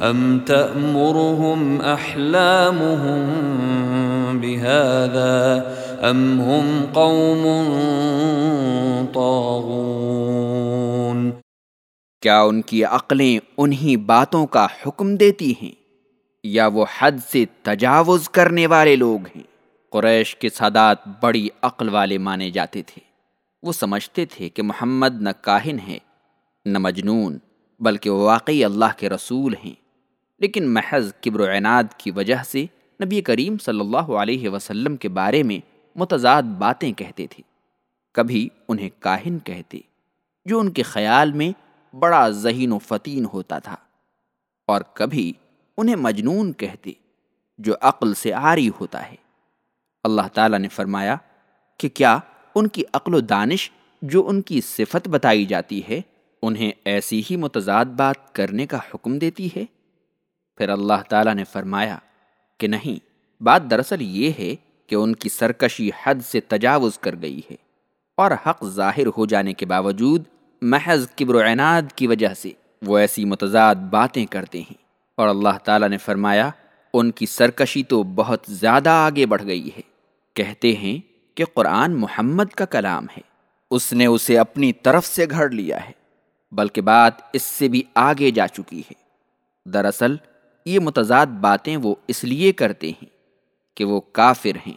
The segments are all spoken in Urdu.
أم تأمرهم أحلامهم بهذا أم هم قوم طاغون کیا ان کی عقلیں انہی باتوں کا حکم دیتی ہیں؟ یا وہ حد سے تجاوز کرنے والے لوگ ہیں؟ قریش کے سادات بڑی عقل والے مانے جاتے تھے۔ وہ سمجھتے تھے کہ محمد نہ کاہن ہے، نہ مجنون، بلکہ وہ واقعی اللہ کے رسول ہیں۔ لیکن محض کبر و عناد کی وجہ سے نبی کریم صلی اللہ علیہ وسلم کے بارے میں متضاد باتیں کہتے تھے۔ کبھی انہیں کاہن کہتے جو ان کے خیال میں بڑا ذہین و فتین ہوتا تھا، اور کبھی انہیں مجنون کہتے جو عقل سے آری ہوتا ہے۔ اللہ تعالیٰ نے فرمایا کہ کیا ان کی عقل و دانش جو ان کی صفت بتائی جاتی ہے، انہیں ایسی ہی متضاد بات کرنے کا حکم دیتی ہے؟ پھر اللہ تعالیٰ نے فرمایا کہ نہیں، بات دراصل یہ ہے کہ ان کی سرکشی حد سے تجاوز کر گئی ہے اور حق ظاہر ہو جانے کے باوجود محض کبر و عناد کی وجہ سے وہ ایسی متضاد باتیں کرتے ہیں۔ اور اللہ تعالیٰ نے فرمایا، ان کی سرکشی تو بہت زیادہ آگے بڑھ گئی ہے۔ کہتے ہیں کہ قرآن محمد کا کلام ہے، اس نے اسے اپنی طرف سے گھڑ لیا ہے، بلکہ بات اس سے بھی آگے جا چکی ہے۔ دراصل یہ متضاد باتیں وہ اس لیے کرتے ہیں کہ وہ کافر ہیں،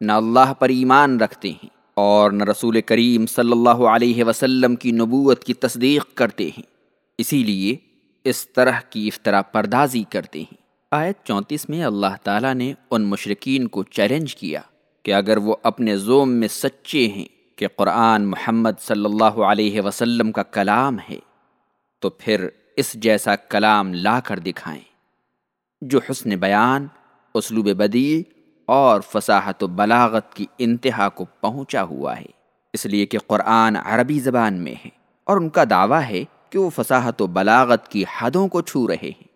نہ اللہ پر ایمان رکھتے ہیں اور نہ رسول کریم صلی اللہ علیہ وسلم کی نبوت کی تصدیق کرتے ہیں۔ اسی لیے اس طرح کی افطرا پردازی کرتے ہیں۔ آیت چونتیس میں اللہ تعالیٰ نے ان مشرقین کو چیلنج کیا کہ اگر وہ اپنے زوم میں سچے ہیں کہ قرآن محمد صلی اللہ علیہ وسلم کا کلام ہے، تو پھر اس جیسا کلام لا کر دکھائیں۔ جو حسن بیان، اسلوب بدی اور فصاحت و بلاغت کی انتہا کو پہنچا ہوا ہے۔ اس لیے کہ قرآن عربی زبان میں ہے اور ان کا دعویٰ ہے کہ وہ فصاحت و بلاغت کی حدوں کو چھو رہے ہیں۔